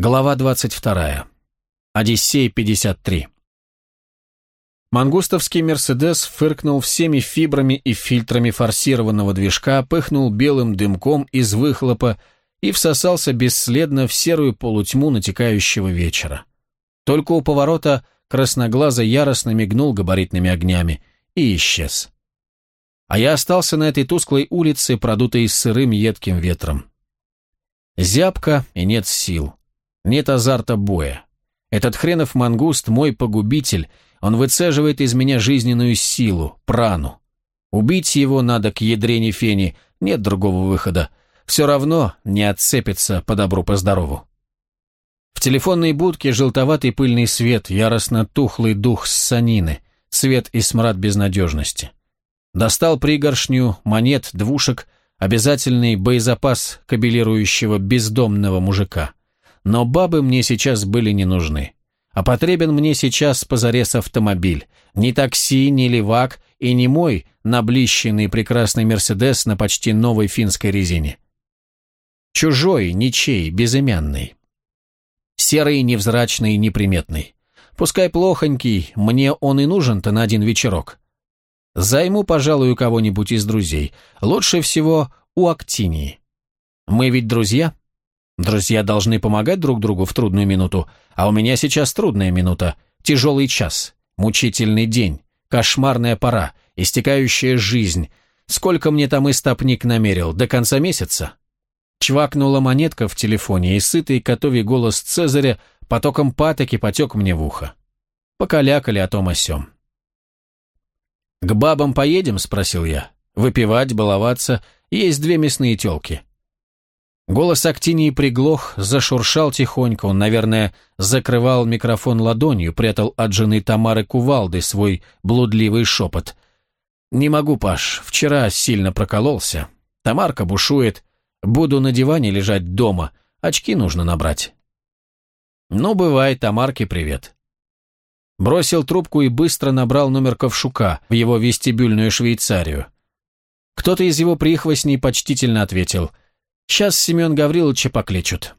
Глава 22. Одиссей 53. Мангустовский «Мерседес» фыркнул всеми фибрами и фильтрами форсированного движка, пыхнул белым дымком из выхлопа и всосался бесследно в серую полутьму натекающего вечера. Только у поворота красноглазо яростно мигнул габаритными огнями и исчез. А я остался на этой тусклой улице, продутой сырым едким ветром. Зябко и нет сил. Нет азарта боя. Этот хренов мангуст мой погубитель, он выцеживает из меня жизненную силу, прану. Убить его надо к ядрене фени, нет другого выхода. Все равно не отцепится по добру, по здорову. В телефонной будке желтоватый пыльный свет, яростно тухлый дух ссанины, свет и смрад безнадежности. Достал пригоршню, монет, двушек, обязательный боезапас кабелирующего бездомного мужика но бабы мне сейчас были не нужны. А потребен мне сейчас позарез автомобиль. Ни такси, ни левак и не мой наблищенный прекрасный Мерседес на почти новой финской резине. Чужой, ничей, безымянный. Серый, невзрачный, неприметный. Пускай плохонький, мне он и нужен-то на один вечерок. Займу, пожалуй, у кого-нибудь из друзей. Лучше всего у Актинии. Мы ведь друзья? Друзья должны помогать друг другу в трудную минуту, а у меня сейчас трудная минута, тяжелый час, мучительный день, кошмарная пора, истекающая жизнь. Сколько мне там истопник намерил, до конца месяца? Чвакнула монетка в телефоне, и сытый котовий голос Цезаря потоком патоки потек мне в ухо. Покалякали о том о сём. «К бабам поедем?» — спросил я. «Выпивать, баловаться. Есть две мясные тёлки. Голос Актинии приглох, зашуршал тихонько, он, наверное, закрывал микрофон ладонью, прятал от жены Тамары Кувалды свой блудливый шепот. «Не могу, Паш, вчера сильно прокололся. Тамарка бушует. Буду на диване лежать дома, очки нужно набрать». «Ну, бывай, Тамарке привет». Бросил трубку и быстро набрал номер Ковшука в его вестибюльную Швейцарию. Кто-то из его прихвостней почтительно ответил – Сейчас Семен Гавриловича покличут.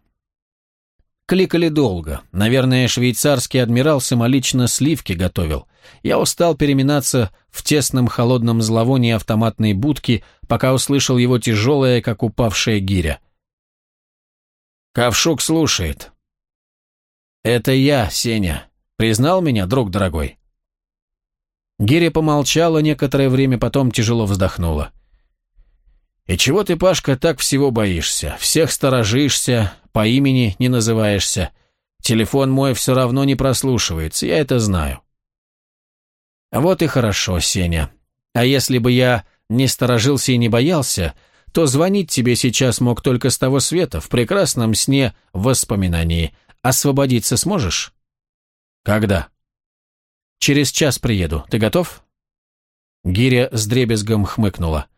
Кликали долго. Наверное, швейцарский адмирал самолично сливки готовил. Я устал переминаться в тесном холодном зловонии автоматной будки, пока услышал его тяжелое, как упавшая гиря. Ковшук слушает. «Это я, Сеня. Признал меня, друг дорогой?» Гиря помолчала некоторое время, потом тяжело вздохнула. «И чего ты, Пашка, так всего боишься? Всех сторожишься, по имени не называешься. Телефон мой все равно не прослушивается, я это знаю». «Вот и хорошо, Сеня. А если бы я не сторожился и не боялся, то звонить тебе сейчас мог только с того света, в прекрасном сне воспоминании. Освободиться сможешь?» «Когда?» «Через час приеду. Ты готов?» Гиря с дребезгом хмыкнула.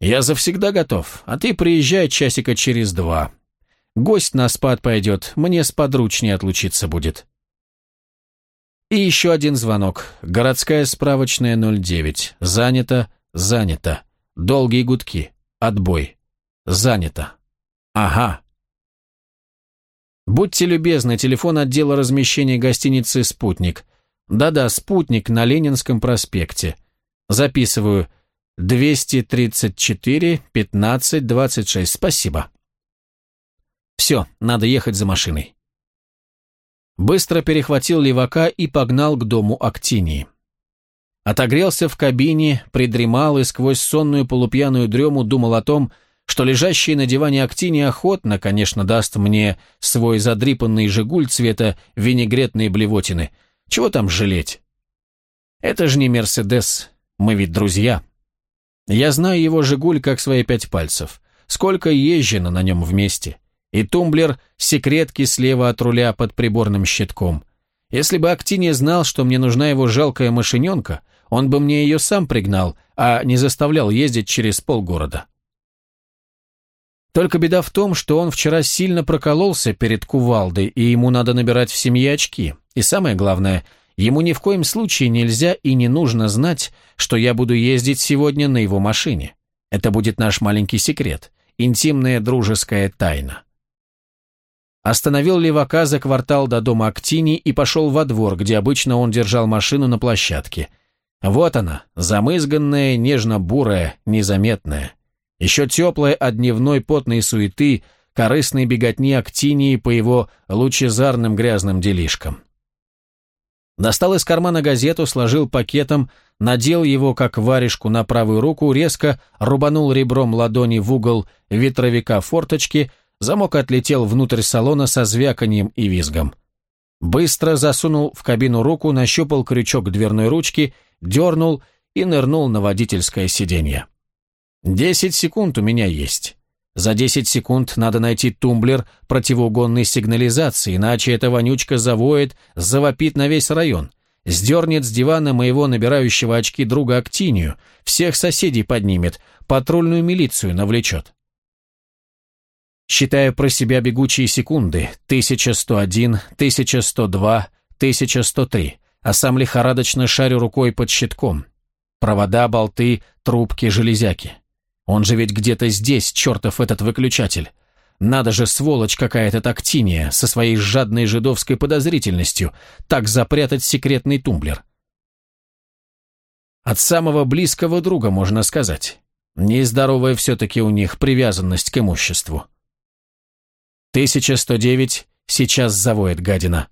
«Я завсегда готов, а ты приезжай часика через два. Гость на спад пойдет, мне сподручнее отлучиться будет». И еще один звонок. Городская справочная 09. Занято, занято. Долгие гудки. Отбой. Занято. Ага. Будьте любезны, телефон отдела размещения гостиницы «Спутник». Да-да, «Спутник» на Ленинском проспекте. Записываю 234, 15, 26. Спасибо. Все, надо ехать за машиной. Быстро перехватил левака и погнал к дому Актинии. Отогрелся в кабине, придремал и сквозь сонную полупьяную дрему думал о том, что лежащий на диване Актини охотно, конечно, даст мне свой задрипанный «Жигуль» цвета винегретной блевотины. Чего там жалеть? Это же не «Мерседес», мы ведь друзья. Я знаю его «Жигуль» как свои пять пальцев. Сколько езжено на нем вместе. И тумблер секретки слева от руля под приборным щитком. Если бы Актиния знал, что мне нужна его жалкая машиненка, он бы мне ее сам пригнал, а не заставлял ездить через полгорода. Только беда в том, что он вчера сильно прокололся перед кувалдой, и ему надо набирать в семье очки. И самое главное – Ему ни в коем случае нельзя и не нужно знать, что я буду ездить сегодня на его машине. Это будет наш маленький секрет, интимная дружеская тайна. Остановил левака за квартал до дома Актини и пошел во двор, где обычно он держал машину на площадке. Вот она, замызганная, нежно-бурая, незаметная. Еще теплая от дневной потной суеты, корыстной беготни Актинии по его лучезарным грязным делишкам. Достал из кармана газету, сложил пакетом, надел его, как варежку, на правую руку, резко рубанул ребром ладони в угол ветровика форточки, замок отлетел внутрь салона со звяканием и визгом. Быстро засунул в кабину руку, нащупал крючок дверной ручки, дернул и нырнул на водительское сиденье. «Десять секунд у меня есть. За 10 секунд надо найти тумблер противоугонной сигнализации, иначе эта вонючка завоет, завопит на весь район, сдернет с дивана моего набирающего очки друга Актинию, всех соседей поднимет, патрульную милицию навлечет. Считаю про себя бегучие секунды, 1101, 1102, 1103, а сам лихорадочно шарю рукой под щитком. Провода, болты, трубки, железяки. Он же ведь где-то здесь, чертов этот выключатель. Надо же, сволочь какая-то тактиния, со своей жадной жидовской подозрительностью, так запрятать секретный тумблер. От самого близкого друга, можно сказать. Нездоровая все-таки у них привязанность к имуществу. 1109 сейчас завоет гадина.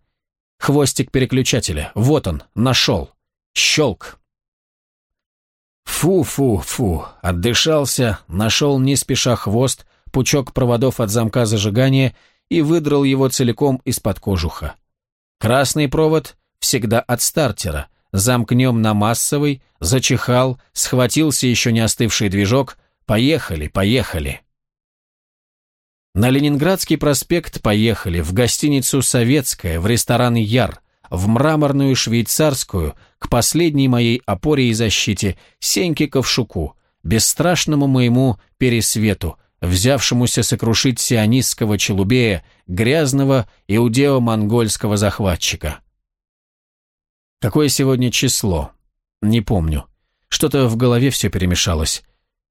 Хвостик переключателя, вот он, нашел. Щелк. Фу-фу-фу, отдышался, нашел не спеша хвост, пучок проводов от замка зажигания и выдрал его целиком из-под кожуха. Красный провод всегда от стартера, замкнем на массовый, зачихал, схватился еще не остывший движок, поехали, поехали. На Ленинградский проспект поехали, в гостиницу «Советская», в ресторан «Яр», в мраморную швейцарскую, к последней моей опоре и защите, Сеньке Ковшуку, бесстрашному моему пересвету, взявшемуся сокрушить сионистского челубея, грязного иудео-монгольского захватчика. Какое сегодня число? Не помню. Что-то в голове все перемешалось.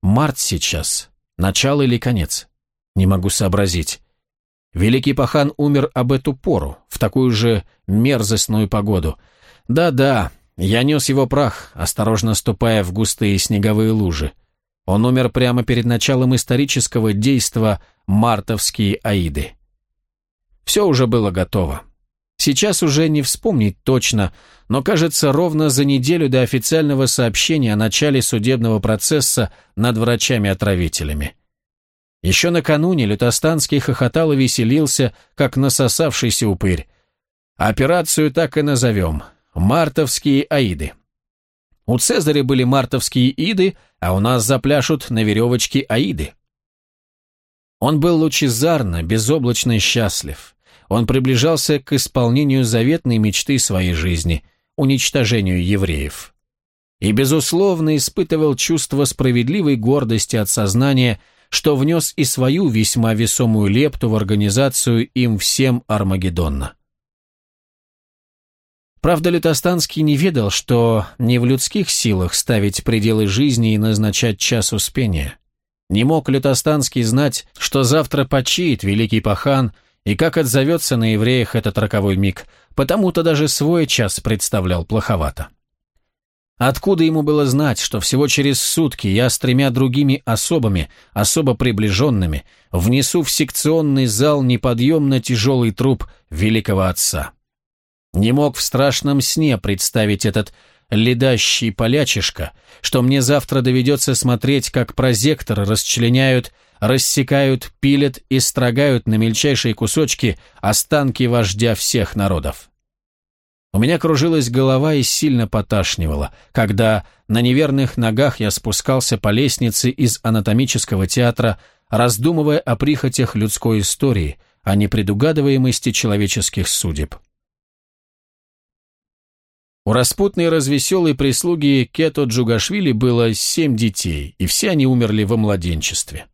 Март сейчас. Начало или конец? Не могу сообразить. Великий пахан умер об эту пору, в такую же мерзостную погоду. Да-да, я нес его прах, осторожно ступая в густые снеговые лужи. Он умер прямо перед началом исторического действа «Мартовские Аиды». Все уже было готово. Сейчас уже не вспомнить точно, но, кажется, ровно за неделю до официального сообщения о начале судебного процесса над врачами-отравителями. Еще накануне Лютостанский хохотал и веселился, как насосавшийся упырь. Операцию так и назовем – «Мартовские аиды». У Цезаря были мартовские иды, а у нас запляшут на веревочке аиды. Он был лучезарно, безоблачно счастлив. Он приближался к исполнению заветной мечты своей жизни – уничтожению евреев. И, безусловно, испытывал чувство справедливой гордости от сознания – что внес и свою весьма весомую лепту в организацию им всем Армагеддона. Правда, Лютостанский не ведал, что не в людских силах ставить пределы жизни и назначать час успения. Не мог Лютостанский знать, что завтра почиет великий пахан и как отзовется на евреях этот роковой миг, потому-то даже свой час представлял плоховато. Откуда ему было знать, что всего через сутки я с тремя другими особами, особо приближенными, внесу в секционный зал неподъемно тяжелый труп великого отца? Не мог в страшном сне представить этот ледащий полячишка, что мне завтра доведется смотреть, как прозекторы расчленяют, рассекают, пилят и строгают на мельчайшие кусочки останки вождя всех народов. У меня кружилась голова и сильно поташнивала, когда на неверных ногах я спускался по лестнице из анатомического театра, раздумывая о прихотях людской истории, о непредугадываемости человеческих судеб. У распутной развеселой прислуги Кето Джугашвили было семь детей, и все они умерли во младенчестве.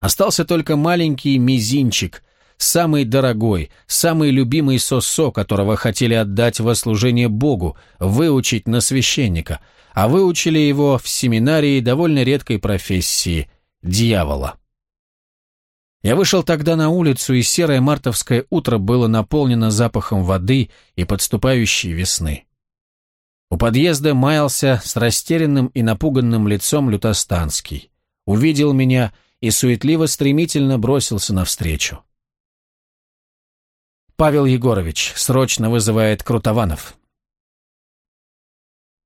Остался только маленький мизинчик, самый дорогой, самый любимый сосо, которого хотели отдать во служение Богу, выучить на священника, а выучили его в семинарии довольно редкой профессии – дьявола. Я вышел тогда на улицу, и серое мартовское утро было наполнено запахом воды и подступающей весны. У подъезда маялся с растерянным и напуганным лицом Лютостанский. Увидел меня и суетливо стремительно бросился навстречу. «Павел Егорович, срочно вызывает Крутованов».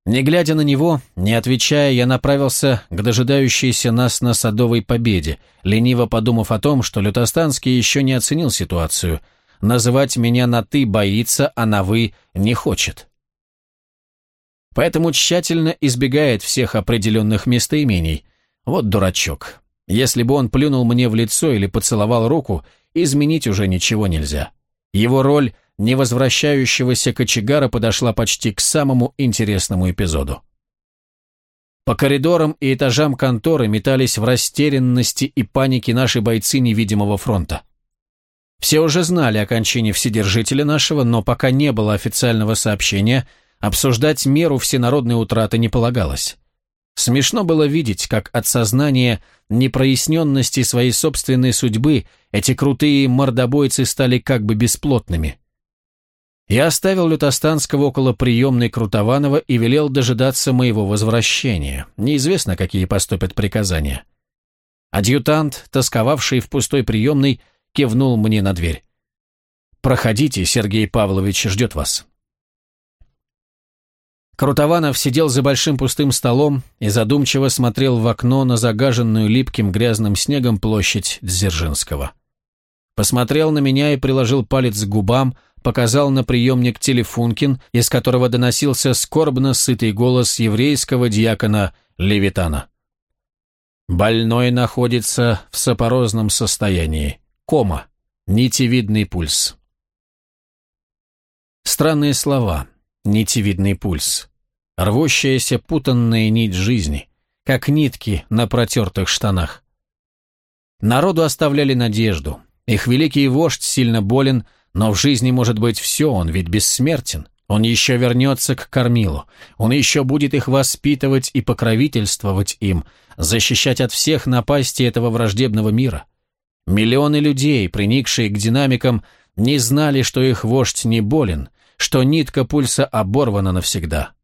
Не глядя на него, не отвечая, я направился к дожидающейся нас на Садовой победе, лениво подумав о том, что Лютостанский еще не оценил ситуацию. Называть меня на «ты» боится, а на «вы» не хочет. Поэтому тщательно избегает всех определенных местоимений. Вот дурачок. Если бы он плюнул мне в лицо или поцеловал руку, изменить уже ничего нельзя. Его роль невозвращающегося кочегара подошла почти к самому интересному эпизоду. По коридорам и этажам конторы метались в растерянности и панике наши бойцы невидимого фронта. Все уже знали о кончине Вседержителя нашего, но пока не было официального сообщения, обсуждать меру всенародной утраты не полагалось. Смешно было видеть, как от сознания непроясненности своей собственной судьбы эти крутые мордобойцы стали как бы бесплотными. Я оставил Лютостанского около приемной Крутованова и велел дожидаться моего возвращения. Неизвестно, какие поступят приказания. Адъютант, тосковавший в пустой приемной, кивнул мне на дверь. «Проходите, Сергей Павлович ждет вас». Крутованов сидел за большим пустым столом и задумчиво смотрел в окно на загаженную липким грязным снегом площадь Дзержинского. Посмотрел на меня и приложил палец к губам, показал на приемник телефункин, из которого доносился скорбно сытый голос еврейского диакона Левитана. Больной находится в сапорозном состоянии. Кома. Нитевидный пульс. Странные слова. Нитевидный пульс. Рвущаяся путанная нить жизни, как нитки на протертых штанах. Народу оставляли надежду. Их великий вождь сильно болен, но в жизни может быть все, он ведь бессмертен. Он еще вернется к кормилу. Он еще будет их воспитывать и покровительствовать им, защищать от всех напастей этого враждебного мира. Миллионы людей, приникшие к динамикам, не знали, что их вождь не болен, что нитка пульса оборвана навсегда.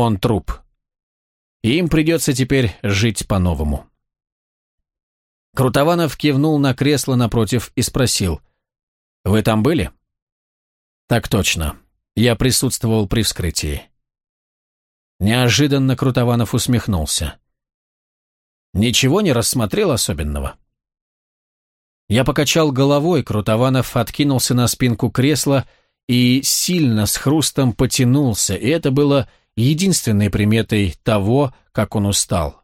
Он труп. Им придется теперь жить по-новому. Крутованов кивнул на кресло напротив и спросил, «Вы там были?» «Так точно. Я присутствовал при вскрытии». Неожиданно Крутованов усмехнулся. «Ничего не рассмотрел особенного?» Я покачал головой, Крутованов откинулся на спинку кресла и сильно с хрустом потянулся, и это было единственной приметой того, как он устал.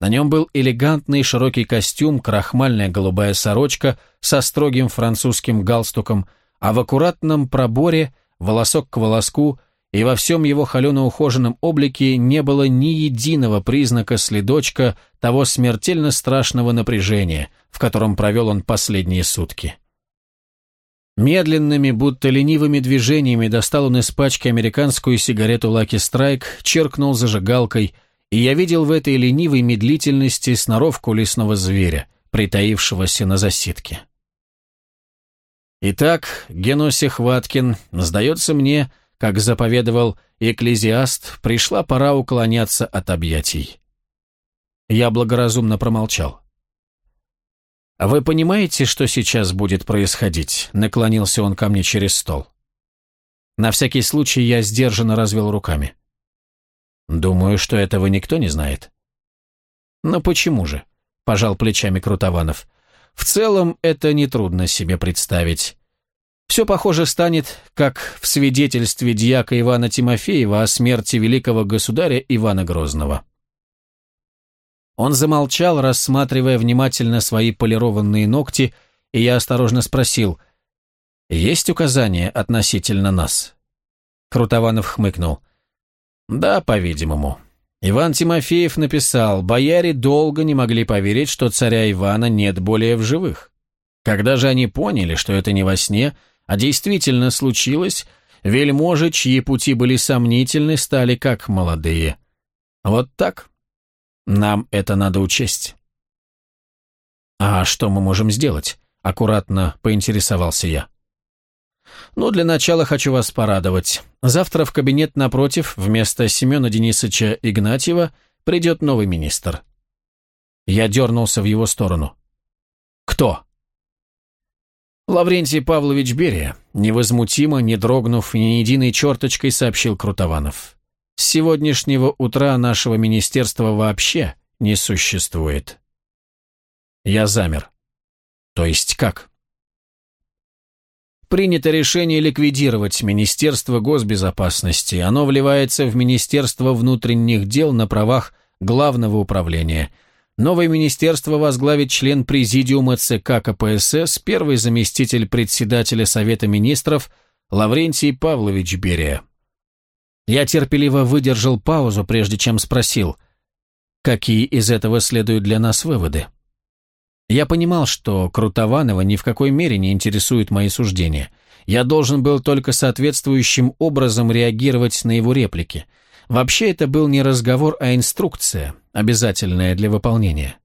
На нем был элегантный широкий костюм, крахмальная голубая сорочка со строгим французским галстуком, а в аккуратном проборе, волосок к волоску, и во всем его холено-ухоженном облике не было ни единого признака следочка того смертельно страшного напряжения, в котором провел он последние сутки. Медленными, будто ленивыми движениями достал он из пачки американскую сигарету Lucky Strike, черкнул зажигалкой – и я видел в этой ленивой медлительности сноровку лесного зверя, притаившегося на засидке. Итак, Геноси Хваткин, сдается мне, как заповедовал экклезиаст, пришла пора уклоняться от объятий. Я благоразумно промолчал. «Вы понимаете, что сейчас будет происходить?» — наклонился он ко мне через стол. На всякий случай я сдержанно развел руками. Думаю, что этого никто не знает. Но почему же? Пожал плечами Крутованов. В целом, это нетрудно себе представить. Все, похоже, станет, как в свидетельстве дьяка Ивана Тимофеева о смерти великого государя Ивана Грозного. Он замолчал, рассматривая внимательно свои полированные ногти, и я осторожно спросил, «Есть указания относительно нас?» Крутованов хмыкнул. Да, по-видимому. Иван Тимофеев написал, бояре долго не могли поверить, что царя Ивана нет более в живых. Когда же они поняли, что это не во сне, а действительно случилось, вельможи, чьи пути были сомнительны, стали как молодые. Вот так. Нам это надо учесть. А что мы можем сделать? — аккуратно поинтересовался я. «Ну, для начала хочу вас порадовать. Завтра в кабинет напротив вместо Семена Денисовича Игнатьева придет новый министр». Я дернулся в его сторону. «Кто?» Лаврентий Павлович Берия, невозмутимо, не дрогнув ни единой черточкой, сообщил Крутованов. С сегодняшнего утра нашего министерства вообще не существует. Я замер. То есть как? Принято решение ликвидировать Министерство госбезопасности. Оно вливается в Министерство внутренних дел на правах главного управления. Новое министерство возглавит член президиума ЦК КПСС, первый заместитель председателя Совета министров Лаврентий Павлович Берия. Я терпеливо выдержал паузу, прежде чем спросил, какие из этого следуют для нас выводы. Я понимал, что Крутованова ни в какой мере не интересуют мои суждения. Я должен был только соответствующим образом реагировать на его реплики. Вообще это был не разговор, а инструкция, обязательная для выполнения.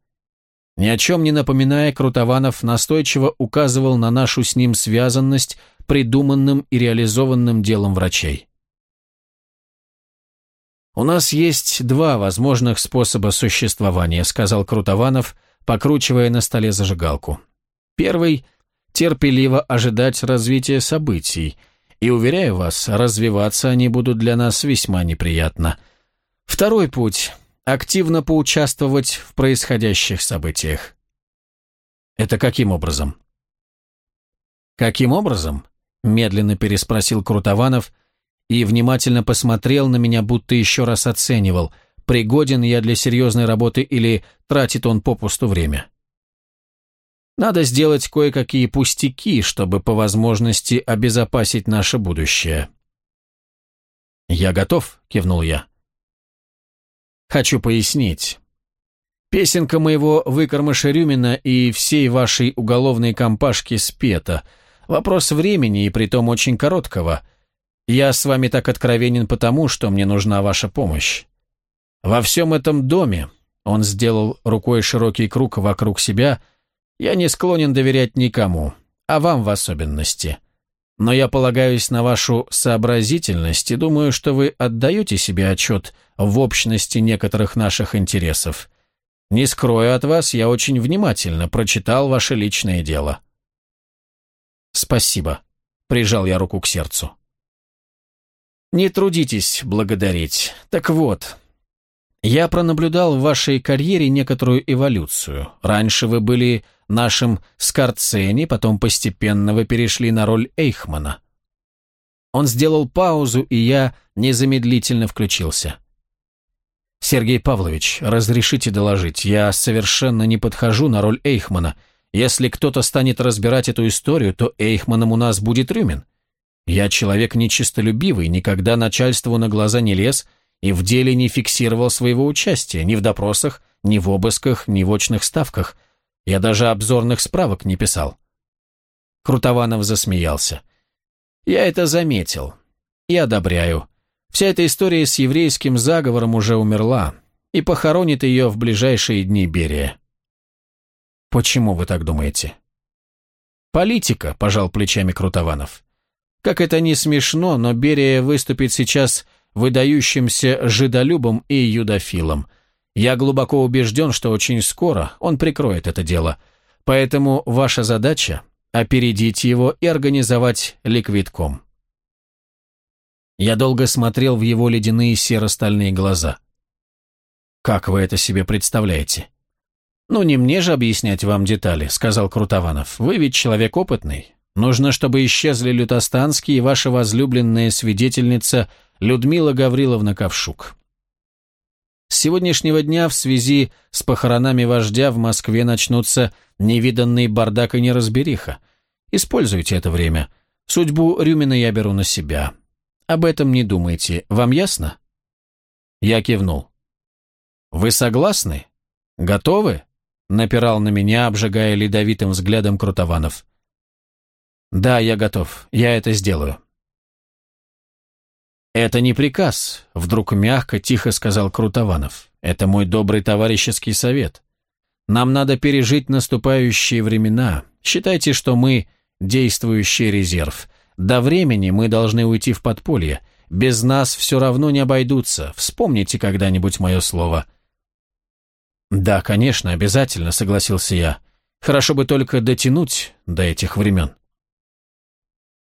Ни о чем не напоминая, Крутованов настойчиво указывал на нашу с ним связанность придуманным и реализованным делом врачей. «У нас есть два возможных способа существования», — сказал Крутованов, покручивая на столе зажигалку. «Первый — терпеливо ожидать развития событий, и, уверяю вас, развиваться они будут для нас весьма неприятно. Второй путь — активно поучаствовать в происходящих событиях». «Это каким образом?» «Каким образом?» — медленно переспросил Крутованов — и внимательно посмотрел на меня, будто еще раз оценивал, пригоден я для серьезной работы или тратит он попусту время. Надо сделать кое-какие пустяки, чтобы по возможности обезопасить наше будущее. «Я готов», — кивнул я. «Хочу пояснить. Песенка моего выкормыша Рюмина и всей вашей уголовной компашки спета. Вопрос времени, и притом очень короткого — я с вами так откровенен потому, что мне нужна ваша помощь. Во всем этом доме, он сделал рукой широкий круг вокруг себя, я не склонен доверять никому, а вам в особенности. Но я полагаюсь на вашу сообразительность и думаю, что вы отдаете себе отчет в общности некоторых наших интересов. Не скрою от вас, я очень внимательно прочитал ваше личное дело. Спасибо. Прижал я руку к сердцу. Не трудитесь благодарить. Так вот, я пронаблюдал в вашей карьере некоторую эволюцию. Раньше вы были нашим Скорцени, потом постепенно вы перешли на роль Эйхмана. Он сделал паузу, и я незамедлительно включился. «Сергей Павлович, разрешите доложить, я совершенно не подхожу на роль Эйхмана. Если кто-то станет разбирать эту историю, то Эйхманом у нас будет Рюмин. Я человек нечистолюбивый, никогда начальству на глаза не лез и в деле не фиксировал своего участия, ни в допросах, ни в обысках, ни в очных ставках. Я даже обзорных справок не писал. Крутованов засмеялся. Я это заметил. И одобряю. Вся эта история с еврейским заговором уже умерла, и похоронит ее в ближайшие дни Берия. Почему вы так думаете? Политика, пожал плечами Крутованов. Как это не смешно, но Берия выступит сейчас выдающимся жидолюбом и юдофилом. Я глубоко убежден, что очень скоро он прикроет это дело. Поэтому ваша задача – опередить его и организовать ликвидком. Я долго смотрел в его ледяные серо-стальные глаза. «Как вы это себе представляете?» «Ну, не мне же объяснять вам детали», — сказал Крутованов. «Вы ведь человек опытный. Нужно, чтобы исчезли Лютостанский и ваша возлюбленная свидетельница Людмила Гавриловна Ковшук. С сегодняшнего дня в связи с похоронами вождя в Москве начнутся невиданный бардак и неразбериха. Используйте это время. Судьбу Рюмина я беру на себя. Об этом не думайте. Вам ясно? Я кивнул. Вы согласны? Готовы? Напирал на меня, обжигая ледовитым взглядом Крутованов. «Да, я готов. Я это сделаю». «Это не приказ», — вдруг мягко, тихо сказал Крутованов. «Это мой добрый товарищеский совет. Нам надо пережить наступающие времена, Считайте, что мы действующий резерв. До времени мы должны уйти в подполье. Без нас все равно не обойдутся. Вспомните когда-нибудь мое слово». «Да, конечно, обязательно», — согласился я. «Хорошо бы только дотянуть до этих времен».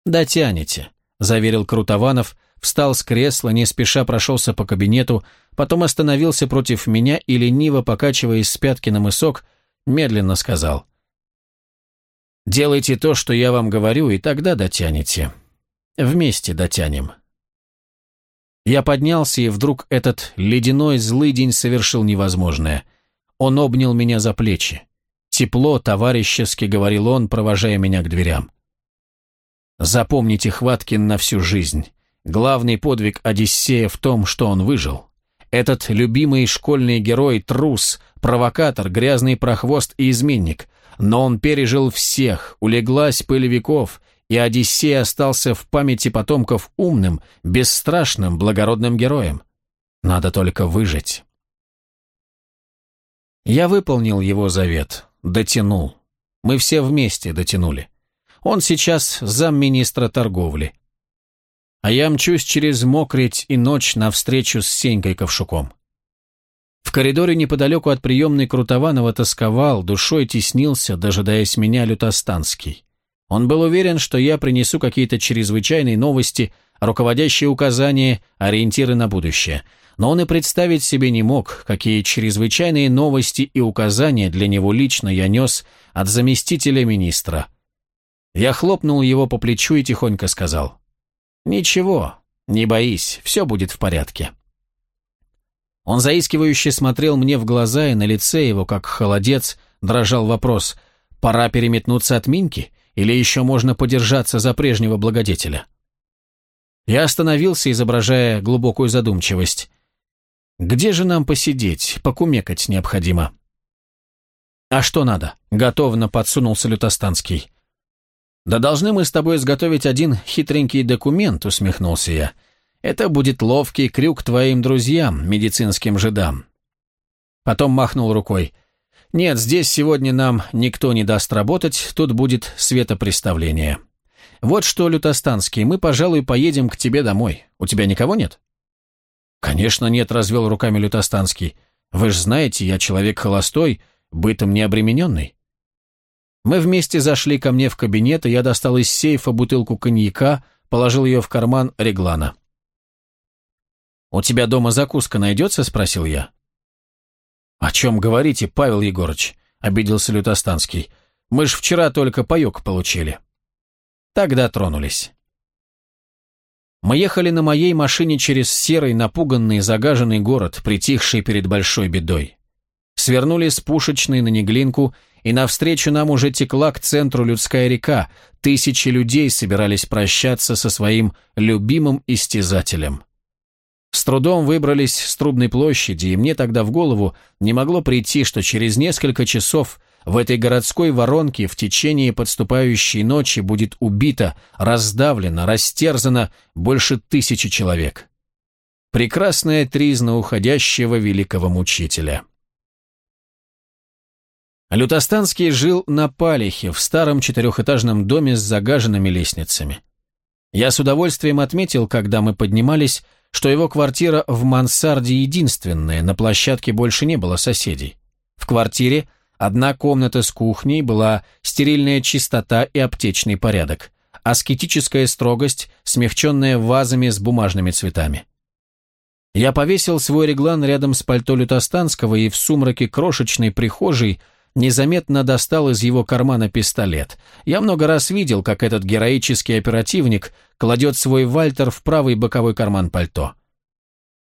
«Дотянете», — заверил Крутованов, встал с кресла, не спеша прошелся по кабинету, потом остановился против меня и, лениво покачиваясь с пятки на мысок, медленно сказал. «Делайте то, что я вам говорю, и тогда дотянете. Вместе дотянем». Я поднялся, и вдруг этот ледяной злый день совершил невозможное. Он обнял меня за плечи. Тепло, товарищески говорил он, провожая меня к дверям. Запомните Хваткин на всю жизнь. Главный подвиг Одиссея в том, что он выжил. Этот любимый школьный герой – трус, провокатор, грязный прохвост и изменник. Но он пережил всех, улеглась пыль веков, и Одиссей остался в памяти потомков умным, бесстрашным, благородным героем. Надо только выжить. Я выполнил его завет, дотянул. Мы все вместе дотянули. Он сейчас замминистра торговли. А я мчусь через мокреть и ночь навстречу с Сенькой Ковшуком. В коридоре неподалеку от приемной Крутованова тосковал, душой теснился, дожидаясь меня Лютостанский. Он был уверен, что я принесу какие-то чрезвычайные новости, руководящие указания, ориентиры на будущее – но он и представить себе не мог, какие чрезвычайные новости и указания для него лично я нес от заместителя министра. Я хлопнул его по плечу и тихонько сказал, «Ничего, не боись, все будет в порядке». Он заискивающе смотрел мне в глаза, и на лице его, как холодец, дрожал вопрос, «Пора переметнуться от Минки? Или еще можно подержаться за прежнего благодетеля?» Я остановился, изображая глубокую задумчивость. Где же нам посидеть, покумекать необходимо?» «А что надо?» — готовно подсунулся Лютостанский. «Да должны мы с тобой изготовить один хитренький документ», — усмехнулся я. «Это будет ловкий крюк твоим друзьям, медицинским жидам». Потом махнул рукой. «Нет, здесь сегодня нам никто не даст работать, тут будет светопреставление. Вот что, Лютостанский, мы, пожалуй, поедем к тебе домой. У тебя никого нет?» «Конечно нет», — развел руками Лютостанский. «Вы же знаете, я человек холостой, бытом не обремененный». Мы вместе зашли ко мне в кабинет, и я достал из сейфа бутылку коньяка, положил ее в карман реглана. «У тебя дома закуска найдется?» — спросил я. «О чем говорите, Павел Егорыч?» — обиделся Лютостанский. «Мы ж вчера только паек получили». Тогда тронулись. Мы ехали на моей машине через серый, напуганный, загаженный город, притихший перед большой бедой. Свернули с пушечной на Неглинку, и навстречу нам уже текла к центру людская река, тысячи людей собирались прощаться со своим любимым истязателем. С трудом выбрались с Трубной площади, и мне тогда в голову не могло прийти, что через несколько часов в этой городской воронке в течение подступающей ночи будет убито, раздавлено, растерзано больше тысячи человек. Прекрасная тризна уходящего великого мучителя. Лютостанский жил на Палихе, в старом четырехэтажном доме с загаженными лестницами. Я с удовольствием отметил, когда мы поднимались, что его квартира в мансарде единственная, на площадке больше не было соседей. В квартире – Одна комната с кухней была стерильная чистота и аптечный порядок, аскетическая строгость, смягченная вазами с бумажными цветами. Я повесил свой реглан рядом с пальто Лютостанского и в сумраке крошечной прихожей незаметно достал из его кармана пистолет. Я много раз видел, как этот героический оперативник кладет свой вальтер в правый боковой карман пальто.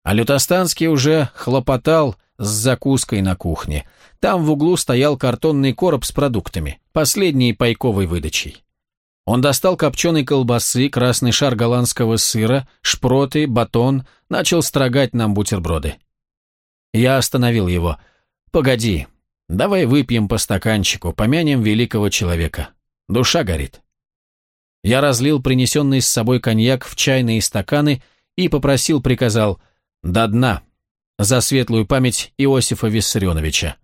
А Лютостанский уже хлопотал с закуской на кухне. Там в углу стоял картонный короб с продуктами, последней пайковой выдачей. Он достал копченой колбасы, красный шар голландского сыра, шпроты, батон, начал строгать нам бутерброды. Я остановил его. «Погоди, давай выпьем по стаканчику, помянем великого человека. Душа горит». Я разлил принесенный с собой коньяк в чайные стаканы и попросил, приказал, «до дна» за светлую память Иосифа Виссарионовича.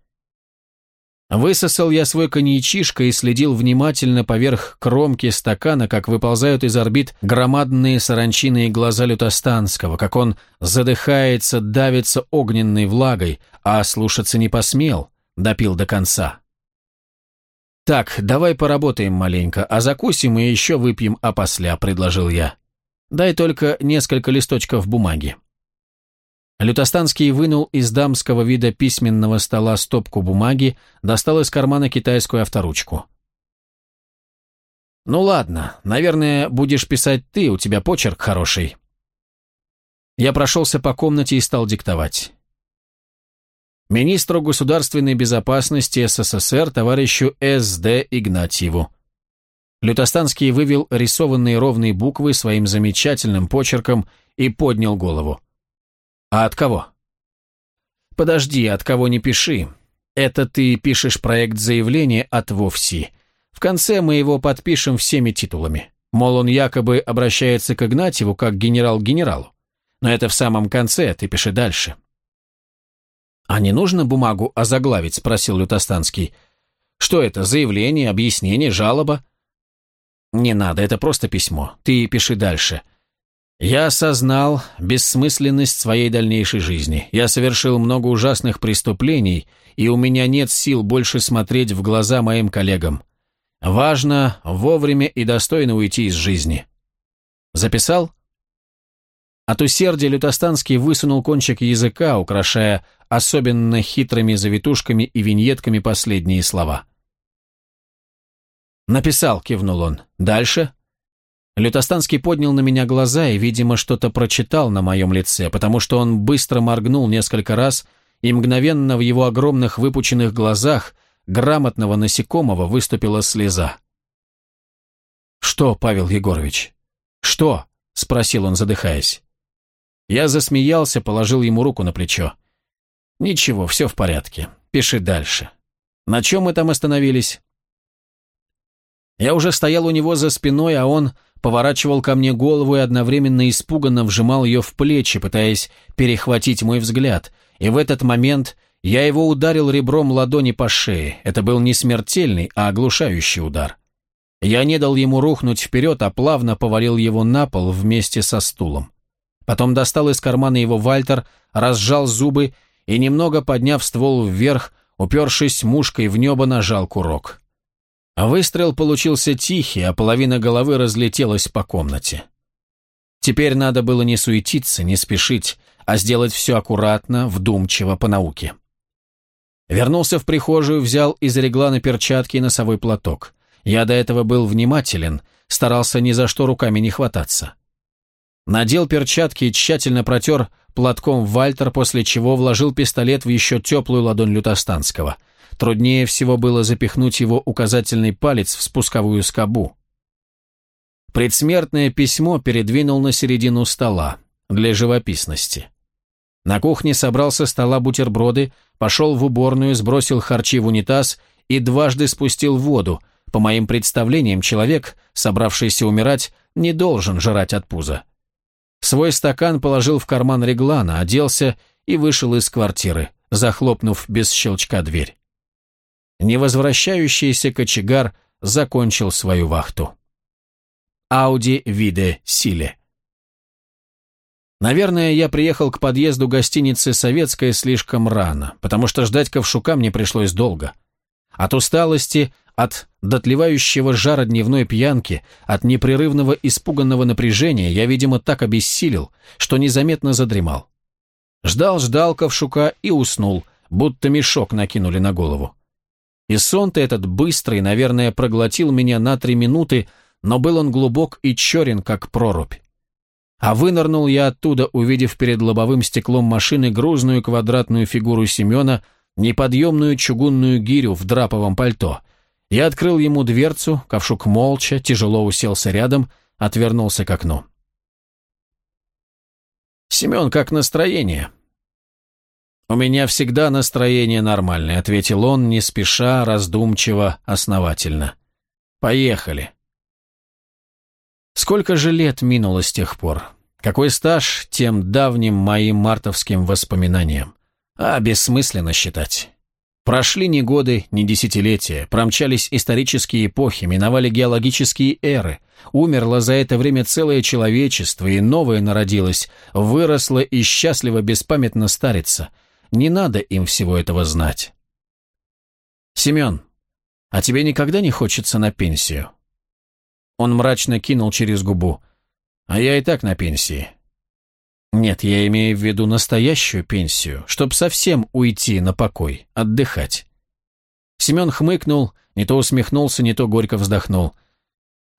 Высосал я свой коньячишко и следил внимательно поверх кромки стакана, как выползают из орбит громадные саранчиные глаза Лютостанского, как он задыхается, давится огненной влагой, а слушаться не посмел, допил до конца. «Так, давай поработаем маленько, а закусим и еще выпьем опосля», — предложил я. «Дай только несколько листочков бумаги». Лютостанский вынул из дамского вида письменного стола стопку бумаги, достал из кармана китайскую авторучку. «Ну ладно, наверное, будешь писать ты, у тебя почерк хороший». Я прошелся по комнате и стал диктовать. Министру государственной безопасности СССР товарищу С.Д. Игнатьеву. Лютостанский вывел рисованные ровные буквы своим замечательным почерком и поднял голову. А от кого? Подожди, от кого не пиши. Это ты пишешь проект заявления от Вовси. В конце мы его подпишем всеми титулами. Мол, он якобы обращается к Игнатьеву как генерал генералу. Но это в самом конце, ты пиши дальше. «А не нужно бумагу озаглавить?» – спросил Лютостанский. «Что это, заявление, объяснение, жалоба?» «Не надо, это просто письмо. Ты пиши дальше. Я осознал бессмысленность своей дальнейшей жизни. Я совершил много ужасных преступлений, и у меня нет сил больше смотреть в глаза моим коллегам. Важно вовремя и достойно уйти из жизни. Записал? От усердия Лютостанский высунул кончик языка, украшая особенно хитрыми завитушками и виньетками последние слова. «Написал», — кивнул он. «Дальше?» Лютостанский поднял на меня глаза и, видимо, что-то прочитал на моем лице, потому что он быстро моргнул несколько раз, и мгновенно в его огромных выпученных глазах грамотного насекомого выступила слеза. «Что, Павел Егорович? Что?» — спросил он, задыхаясь. Я засмеялся, положил ему руку на плечо. «Ничего, все в порядке. Пиши дальше. На чем мы там остановились?» Я уже стоял у него за спиной, а он поворачивал ко мне голову и одновременно испуганно вжимал ее в плечи, пытаясь перехватить мой взгляд, и в этот момент я его ударил ребром ладони по шее. Это был не смертельный, а оглушающий удар. Я не дал ему рухнуть вперед, а плавно повалил его на пол вместе со стулом. Потом достал из кармана его Вальтер, разжал зубы и, немного подняв ствол вверх, упершись мушкой в небо, нажал курок. Выстрел получился тихий, а половина головы разлетелась по комнате. Теперь надо было не суетиться, не спешить, а сделать все аккуратно, вдумчиво, по науке. Вернулся в прихожую, взял из реглана перчатки и носовой платок. Я до этого был внимателен, старался ни за что руками не хвататься. Надел перчатки и тщательно протер платком Вальтер, после чего вложил пистолет в еще теплую ладонь Лютостанского – Труднее всего было запихнуть его указательный палец в спусковую скобу. Предсмертное письмо передвинул на середину стола, для живописности. На кухне собрал со стола бутерброды, пошел в уборную, сбросил харчи в унитаз и дважды спустил воду. По моим представлениям, человек, собравшийся умирать, не должен жрать от пуза. Свой стакан положил в карман реглана, оделся и вышел из квартиры, захлопнув без щелчка дверь невозвращающийся кочегар закончил свою вахту. Ауди Виде Силе. Наверное, я приехал к подъезду гостиницы «Советская» слишком рано, потому что ждать ковшука мне пришлось долго. От усталости, от дотлевающего жара дневной пьянки, от непрерывного испуганного напряжения я, видимо, так обессилел, что незаметно задремал. Ждал-ждал ковшука и уснул, будто мешок накинули на голову. И сон-то этот быстрый, наверное, проглотил меня на три минуты, но был он глубок и черен, как прорубь. А вынырнул я оттуда, увидев перед лобовым стеклом машины грузную квадратную фигуру Семена, неподъемную чугунную гирю в драповом пальто. Я открыл ему дверцу, ковшук молча, тяжело уселся рядом, отвернулся к окну. «Семен, как настроение?» «У меня всегда настроение нормальное», — ответил он, не спеша, раздумчиво, основательно. «Поехали». Сколько же лет минуло с тех пор? Какой стаж тем давним моим мартовским воспоминаниям? А бессмысленно считать. Прошли ни годы, ни десятилетия, промчались исторические эпохи, миновали геологические эры, умерло за это время целое человечество, и новое народилось, выросло и счастливо беспамятно старится. Не надо им всего этого знать. Семен, а тебе никогда не хочется на пенсию? Он мрачно кинул через губу. А я и так на пенсии. Нет, я имею в виду настоящую пенсию, чтоб совсем уйти на покой, отдыхать. Семен хмыкнул, не то усмехнулся, не то горько вздохнул.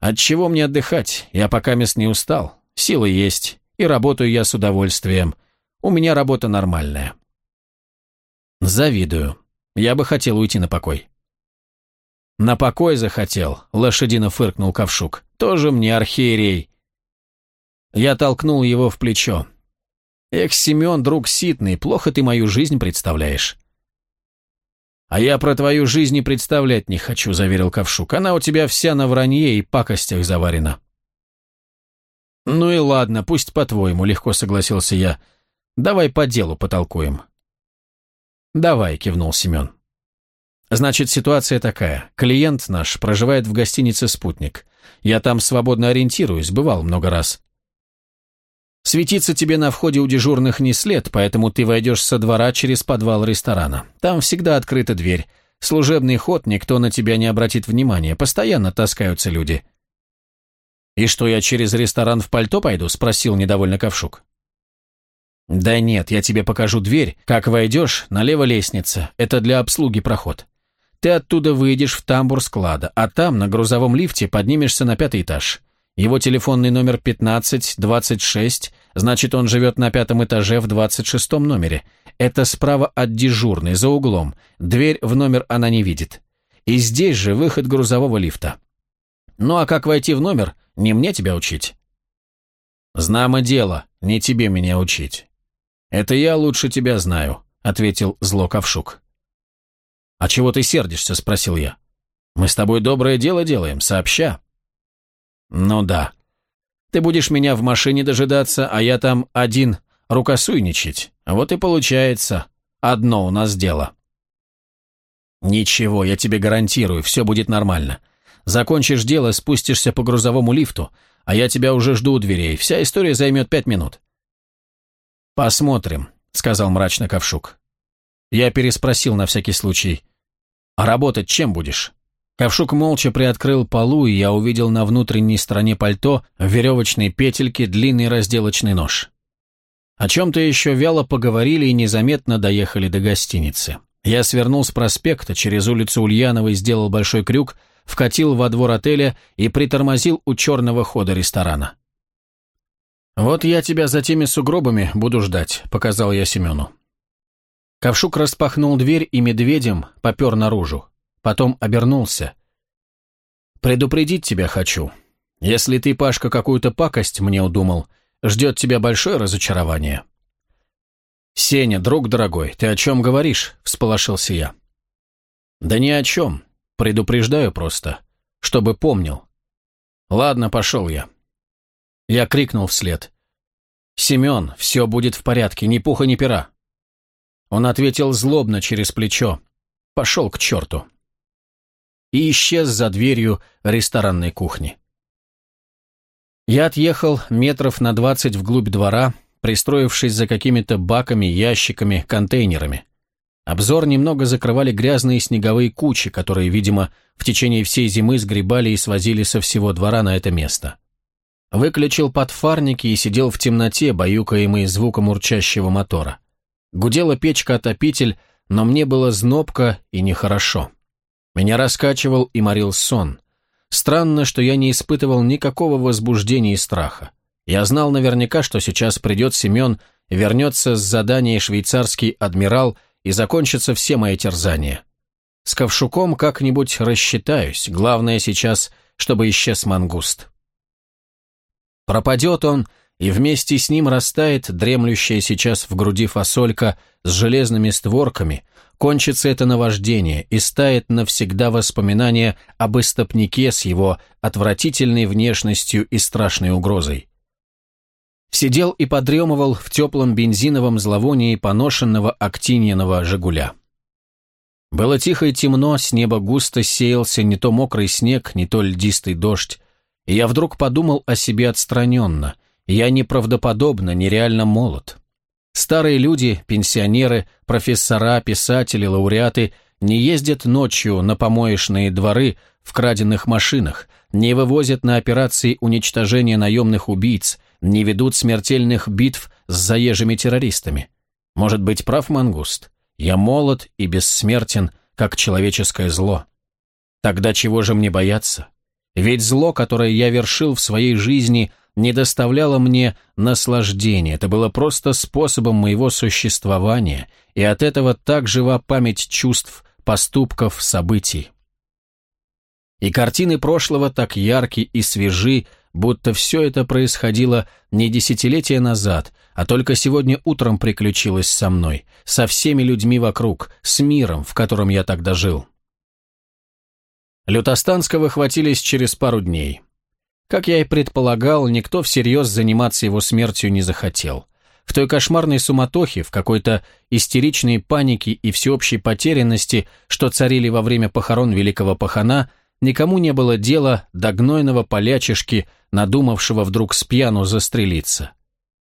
От чего мне отдыхать? Я пока мест не устал. Силы есть, и работаю я с удовольствием. У меня работа нормальная. Завидую. Я бы хотел уйти на покой. На покой захотел, лошадино фыркнул ковшук. Тоже мне архиерей. Я толкнул его в плечо. Эх, Семен, друг ситный, плохо ты мою жизнь представляешь. А я про твою жизнь и представлять не хочу, заверил Ковшук. Она у тебя вся на вранье и пакостях заварена. Ну и ладно, пусть по-твоему, легко согласился я. Давай по делу потолкуем. Давай, кивнул Семен. Значит, ситуация такая. Клиент наш проживает в гостинице «Спутник». Я там свободно ориентируюсь, бывал много раз. Светиться тебе на входе у дежурных не след, поэтому ты войдешь со двора через подвал ресторана. Там всегда открыта дверь. Служебный ход, никто на тебя не обратит внимания, постоянно таскаются люди. «И что, я через ресторан в пальто пойду?» – спросил недовольно Ковшук. «Да нет, я тебе покажу дверь. Как войдешь, налево лестница. Это для обслуги проход. Ты оттуда выйдешь в тамбур склада, а там на грузовом лифте поднимешься на пятый этаж. Его телефонный номер 1526, значит, он живет на пятом этаже в 26 номере. Это справа от дежурной, за углом. Дверь в номер она не видит. И здесь же выход грузового лифта. Ну а как войти в номер, не мне тебя учить. Знамо дело, не тебе меня учить. Это я лучше тебя знаю, ответил зло Ковшук. А чего ты сердишься, спросил я. Мы с тобой доброе дело делаем, сообща. «Ну да. Ты будешь меня в машине дожидаться, а я там один рукосуйничать. Вот и получается, одно у нас дело». «Ничего, я тебе гарантирую, все будет нормально. Закончишь дело, спустишься по грузовому лифту, а я тебя уже жду у дверей. Вся история займет пять минут». «Посмотрим», — сказал мрачно Ковшук. Я переспросил на всякий случай. «А работать чем будешь?» Ковшук молча приоткрыл полу, и я увидел на внутренней стороне пальто в веревочной петельке длинный разделочный нож. О чем-то еще вяло поговорили и незаметно доехали до гостиницы. Я свернул с проспекта, через улицу Ульяновой сделал большой крюк, вкатил во двор отеля и притормозил у черного хода ресторана. «Вот я тебя за теми сугробами буду ждать», — показал я Семену. Ковшук распахнул дверь и медведем попер наружу. Потом обернулся. «Предупредить тебя хочу. Если ты, Пашка, какую-то пакость мне удумал, ждет тебя большое разочарование». «Сеня, друг дорогой, ты о чем говоришь?» – всполошился я. «Да ни о чем. Предупреждаю просто. Чтобы помнил. Ладно, пошел я». Я крикнул вслед. «Семен, все будет в порядке, ни пуха, ни пера». Он ответил злобно через плечо. «Пошел к черту» и исчез за дверью ресторанной кухни. Я отъехал метров на двадцать вглубь двора, пристроившись за какими-то баками, ящиками, контейнерами. Обзор немного закрывали грязные снеговые кучи, которые, видимо, в течение всей зимы сгребали и свозили со всего двора на это место. Выключил подфарники и сидел в темноте, баюкаемый звуком урчащего мотора. Гудела печка-отопитель, но мне было знобко и нехорошо. Меня раскачивал и морил сон. Странно, что я не испытывал никакого возбуждения и страха. Я знал наверняка, что сейчас придет Семен, вернется с задания швейцарский адмирал и закончатся все мои терзания. С ковшуком как-нибудь рассчитаюсь, главное сейчас, чтобы исчез мангуст. Пропадет он, и вместе с ним растает дремлющая сейчас в груди фасолька с железными створками, кончится это наваждение и стает навсегда воспоминание об истопнике с его отвратительной внешностью и страшной угрозой. Сидел и подремывал в теплом бензиновом зловонии поношенного актиньяного «Жигуля». Было тихо и темно, с неба густо сеялся не то мокрый снег, не то льдистый дождь, и я вдруг подумал о себе отстраненно. Я неправдоподобно, нереально молод. Старые люди, пенсионеры, профессора, писатели, лауреаты не ездят ночью на помоечные дворы в краденных машинах, не вывозят на операции уничтожения наемных убийц, не ведут смертельных битв с заезжими террористами. Может быть, прав Мангуст? Я молод и бессмертен, как человеческое зло. Тогда чего же мне бояться? Ведь зло, которое я вершил в своей жизни, не доставляло мне наслаждения, это было просто способом моего существования, и от этого так жива память чувств, поступков, событий. И картины прошлого так ярки и свежи, будто все это происходило не десятилетия назад, а только сегодня утром приключилось со мной, со всеми людьми вокруг, с миром, в котором я тогда жил. Лютостанского хватились через пару дней. Как я и предполагал, никто всерьез заниматься его смертью не захотел. В той кошмарной суматохе, в какой-то истеричной панике и всеобщей потерянности, что царили во время похорон великого пахана, никому не было дела до гнойного полячишки, надумавшего вдруг с пьяну застрелиться.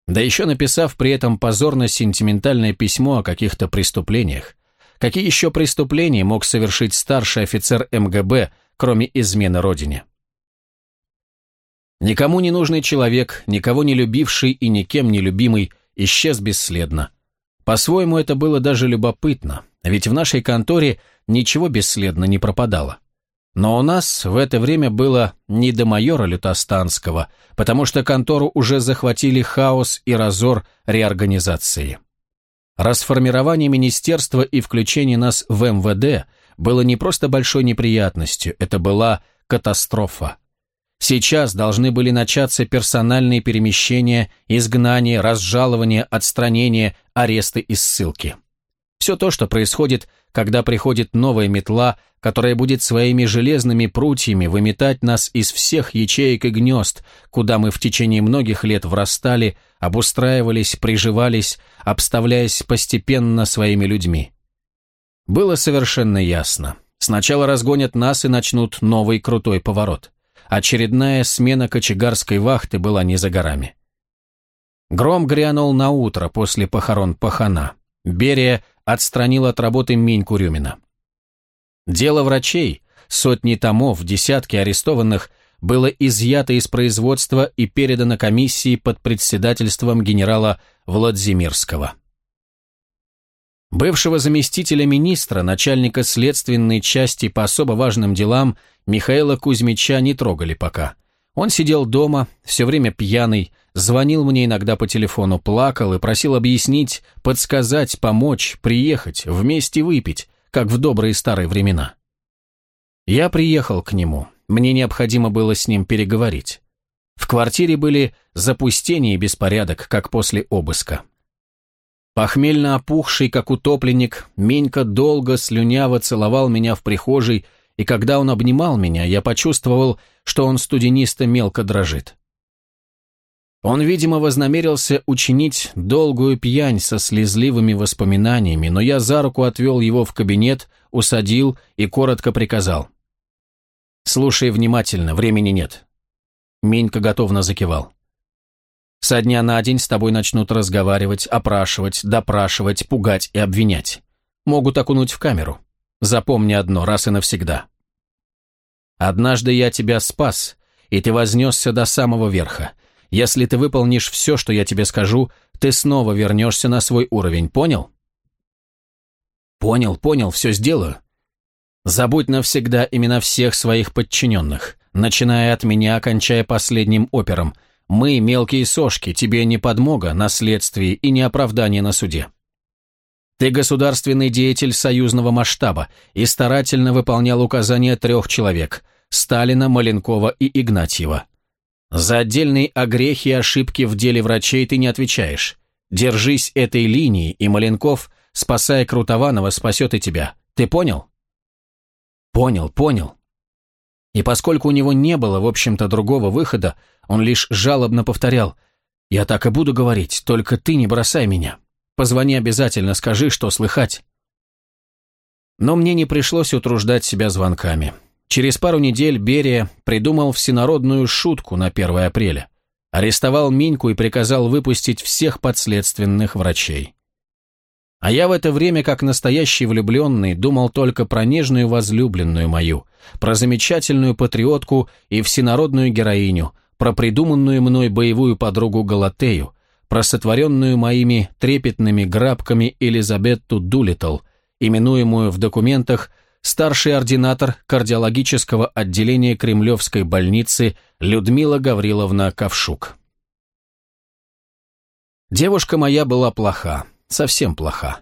Да еще написав при этом позорно-сентиментальное письмо о каких-то преступлениях. Какие еще преступления мог совершить старший офицер МГБ, кроме измены родине? Никому не нужный человек, никого не любивший и никем не любимый, исчез бесследно. По-своему это было даже любопытно, ведь в нашей конторе ничего бесследно не пропадало. Но у нас в это время было не до майора Лютостанского, потому что контору уже захватили хаос и разор реорганизации. Расформирование министерства и включение нас в МВД было не просто большой неприятностью, это была катастрофа. Сейчас должны были начаться персональные перемещения, изгнания, разжалования, отстранения, аресты и ссылки. Все то, что происходит, когда приходит новая метла, которая будет своими железными прутьями выметать нас из всех ячеек и гнезд, куда мы в течение многих лет врастали, обустраивались, приживались, обставляясь постепенно своими людьми. Было совершенно ясно. Сначала разгонят нас и начнут новый крутой поворот. Очередная смена кочегарской вахты была не за горами. Гром грянул на утро после похорон пахана. Берия отстранил от работы Миньку Рюмина. Дело врачей, сотни томов, десятки арестованных, было изъято из производства и передано комиссии под председательством генерала Владимирского. Бывшего заместителя министра, начальника следственной части по особо важным делам Михаила Кузьмича не трогали пока. Он сидел дома, все время пьяный, звонил мне иногда по телефону, плакал и просил объяснить, подсказать, помочь, приехать, вместе выпить, как в добрые старые времена. Я приехал к нему, мне необходимо было с ним переговорить. В квартире были запустение и беспорядок, как после обыска. Похмельно опухший, как утопленник, Менька долго слюняво целовал меня в прихожей, и когда он обнимал меня, я почувствовал, что он студенисто мелко дрожит. Он, видимо, вознамерился учинить долгую пьянь со слезливыми воспоминаниями, но я за руку отвел его в кабинет, усадил и коротко приказал. «Слушай внимательно, времени нет». Менька готовно закивал. Со дня на день с тобой начнут разговаривать, опрашивать, допрашивать, пугать и обвинять. Могут окунуть в камеру. Запомни одно раз и навсегда. Однажды я тебя спас, и ты вознесся до самого верха. Если ты выполнишь все, что я тебе скажу, ты снова вернешься на свой уровень, понял? Понял, понял, все сделаю. Забудь навсегда имена всех своих подчиненных, начиная от меня, кончая последним опером – мы, мелкие сошки, тебе не подмога на следствии и не оправдание на суде. Ты государственный деятель союзного масштаба и старательно выполнял указания трех человек – Сталина, Маленкова и Игнатьева. За отдельные огрехи и ошибки в деле врачей ты не отвечаешь. Держись этой линии, и Маленков, спасая Крутованова, спасет и тебя. Ты понял? Понял, понял. И поскольку у него не было, в общем-то, другого выхода, он лишь жалобно повторял «Я так и буду говорить, только ты не бросай меня. Позвони обязательно, скажи, что слыхать». Но мне не пришлось утруждать себя звонками. Через пару недель Берия придумал всенародную шутку на 1 апреля. Арестовал Миньку и приказал выпустить всех подследственных врачей. А я в это время, как настоящий влюбленный, думал только про нежную возлюбленную мою, про замечательную патриотку и всенародную героиню, про придуманную мной боевую подругу Галатею, про сотворенную моими трепетными грабками Элизабетту Дулитл, именуемую в документах старший ординатор кардиологического отделения Кремлевской больницы Людмила Гавриловна Ковшук. Девушка моя была плоха, совсем плоха.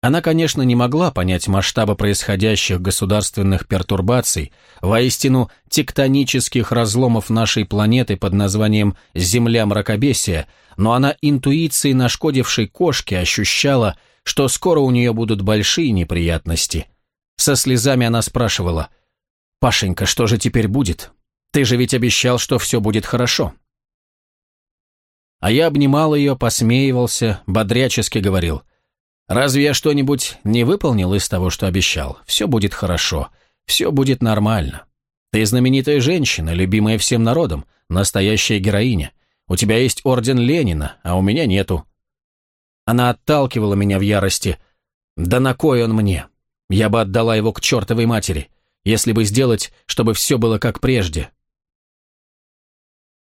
Она, конечно, не могла понять масштаба происходящих государственных пертурбаций, воистину тектонических разломов нашей планеты под названием «Земля мракобесия», но она интуицией нашкодившей кошки ощущала, что скоро у нее будут большие неприятности. Со слезами она спрашивала, «Пашенька, что же теперь будет? Ты же ведь обещал, что все будет хорошо». А я обнимал ее, посмеивался, бодрячески говорил, Разве я что-нибудь не выполнил из того, что обещал? Все будет хорошо, все будет нормально. Ты знаменитая женщина, любимая всем народом, настоящая героиня. У тебя есть орден Ленина, а у меня нету. Она отталкивала меня в ярости. Да на кой он мне? Я бы отдала его к чертовой матери, если бы сделать, чтобы все было как прежде.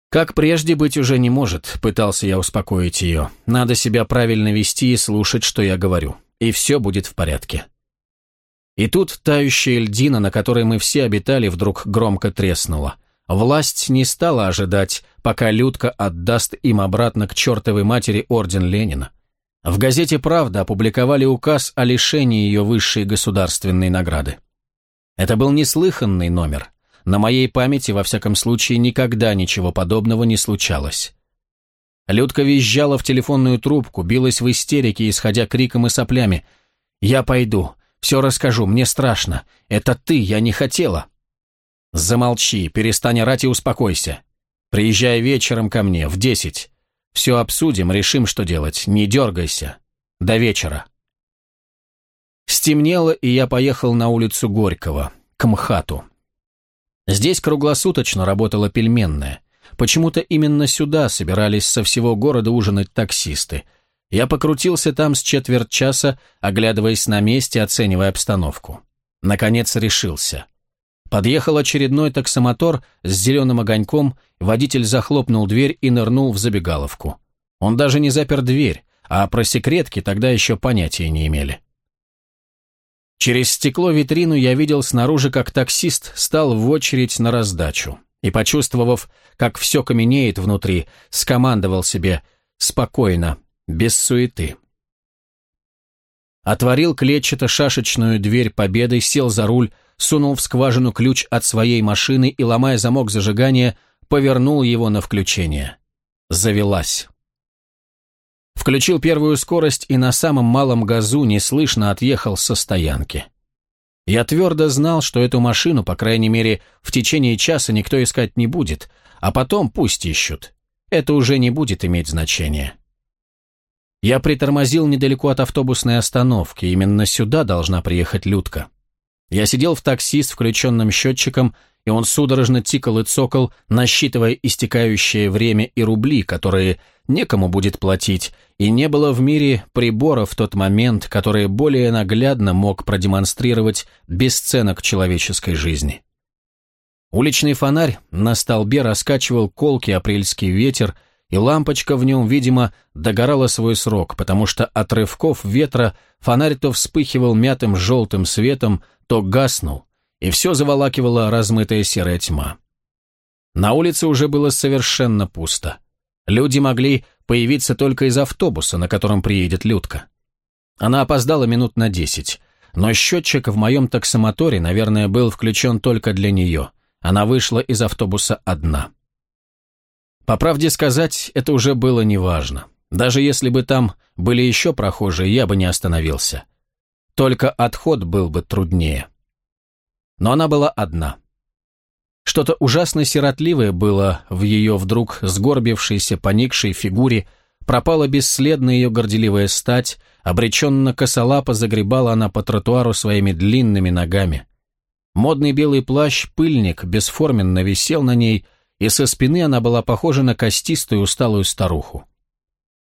«Как прежде быть уже не может», — пытался я успокоить ее. «Надо себя правильно вести и слушать, что я говорю, и все будет в порядке». И тут тающая льдина, на которой мы все обитали, вдруг громко треснула. Власть не стала ожидать, пока Людка отдаст им обратно к чертовой матери орден Ленина. В газете «Правда» опубликовали указ о лишении ее высшей государственной награды. Это был неслыханный номер. На моей памяти, во всяком случае, никогда ничего подобного не случалось. Людка визжала в телефонную трубку, билась в истерике, исходя криком и соплями. «Я пойду. Все расскажу. Мне страшно. Это ты. Я не хотела». «Замолчи. Перестань орать и успокойся. Приезжай вечером ко мне, в десять. Все обсудим, решим, что делать. Не дергайся. До вечера». Стемнело, и я поехал на улицу Горького, к МХАТу. Здесь круглосуточно работала пельменная. Почему-то именно сюда собирались со всего города ужинать таксисты. Я покрутился там с четверть часа, оглядываясь на месте, оценивая обстановку. Наконец решился. Подъехал очередной таксомотор с зеленым огоньком, водитель захлопнул дверь и нырнул в забегаловку. Он даже не запер дверь, а про секретки тогда еще понятия не имели. Через стекло витрину я видел снаружи, как таксист стал в очередь на раздачу. И, почувствовав, как все каменеет внутри, скомандовал себе «спокойно, без суеты». Отворил клетчато-шашечную дверь победы, сел за руль, сунул в скважину ключ от своей машины и, ломая замок зажигания, повернул его на включение. Завелась. Включил первую скорость и на самом малом газу неслышно отъехал со стоянки. Я твердо знал, что эту машину, по крайней мере, в течение часа никто искать не будет, а потом пусть ищут. Это уже не будет иметь значения. Я притормозил недалеко от автобусной остановки, именно сюда должна приехать Людка. Я сидел в такси с включенным счетчиком и он судорожно тикал и цокал, насчитывая истекающее время и рубли, которые некому будет платить, и не было в мире прибора в тот момент, который более наглядно мог продемонстрировать бесценок человеческой жизни. Уличный фонарь на столбе раскачивал колкий апрельский ветер, и лампочка в нем, видимо, догорала свой срок, потому что от рывков ветра фонарь то вспыхивал мятым желтым светом, то гаснул, и все заволакивала размытая серая тьма. На улице уже было совершенно пусто. Люди могли появиться только из автобуса, на котором приедет Людка. Она опоздала минут на десять, но счетчик в моем таксомоторе, наверное, был включен только для нее. Она вышла из автобуса одна. По правде сказать, это уже было неважно. Даже если бы там были еще прохожие, я бы не остановился. Только отход был бы труднее. Но она была одна. Что-то ужасно сиротливое было в ее вдруг сгорбившейся, поникшей фигуре, пропала бесследно ее горделивая стать, Обреченно косолапо загребала она по тротуару своими длинными ногами. Модный белый плащ-пыльник бесформенно висел на ней, и со спины она была похожа на костистую усталую старуху.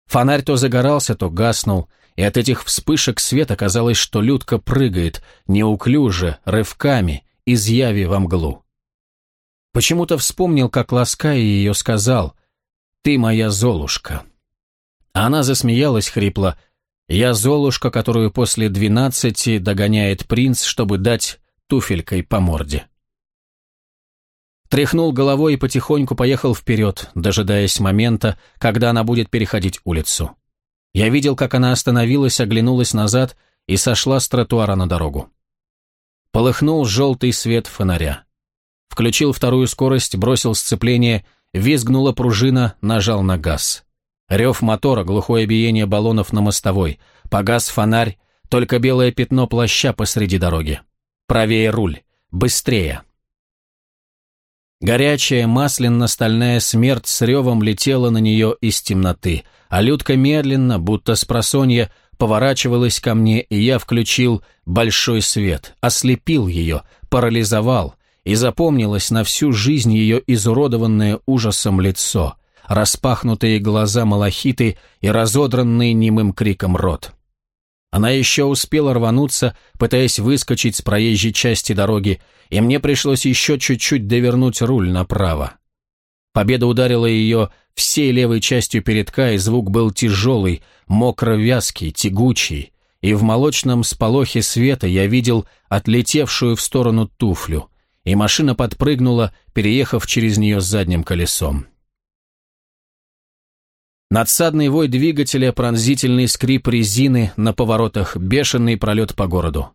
Фонарь то загорался, то гаснул, и от этих вспышек света казалось, что Людка прыгает, неуклюже, рывками, из яви во мглу. Почему-то вспомнил, как лаская ее сказал «Ты моя Золушка». Она засмеялась хрипло «Я Золушка, которую после двенадцати догоняет принц, чтобы дать туфелькой по морде». Тряхнул головой и потихоньку поехал вперед, дожидаясь момента, когда она будет переходить улицу. Я видел, как она остановилась, оглянулась назад и сошла с тротуара на дорогу. Полыхнул желтый свет фонаря. Включил вторую скорость, бросил сцепление, визгнула пружина, нажал на газ. Рев мотора, глухое биение баллонов на мостовой. Погас фонарь, только белое пятно плаща посреди дороги. Правее руль. Быстрее. Горячая, масляно-стальная смерть с ревом летела на нее из темноты, а Людка медленно, будто с просонья, поворачивалась ко мне, и я включил большой свет, ослепил ее, парализовал, и запомнилось на всю жизнь ее изуродованное ужасом лицо, распахнутые глаза малахиты и разодранный немым криком рот. Она еще успела рвануться, пытаясь выскочить с проезжей части дороги, и мне пришлось еще чуть-чуть довернуть руль направо. Победа ударила ее всей левой частью передка, и звук был тяжелый, мокро-вязкий, тягучий, и в молочном сполохе света я видел отлетевшую в сторону туфлю, и машина подпрыгнула, переехав через нее с задним колесом. Надсадный вой двигателя, пронзительный скрип резины на поворотах, бешеный пролет по городу.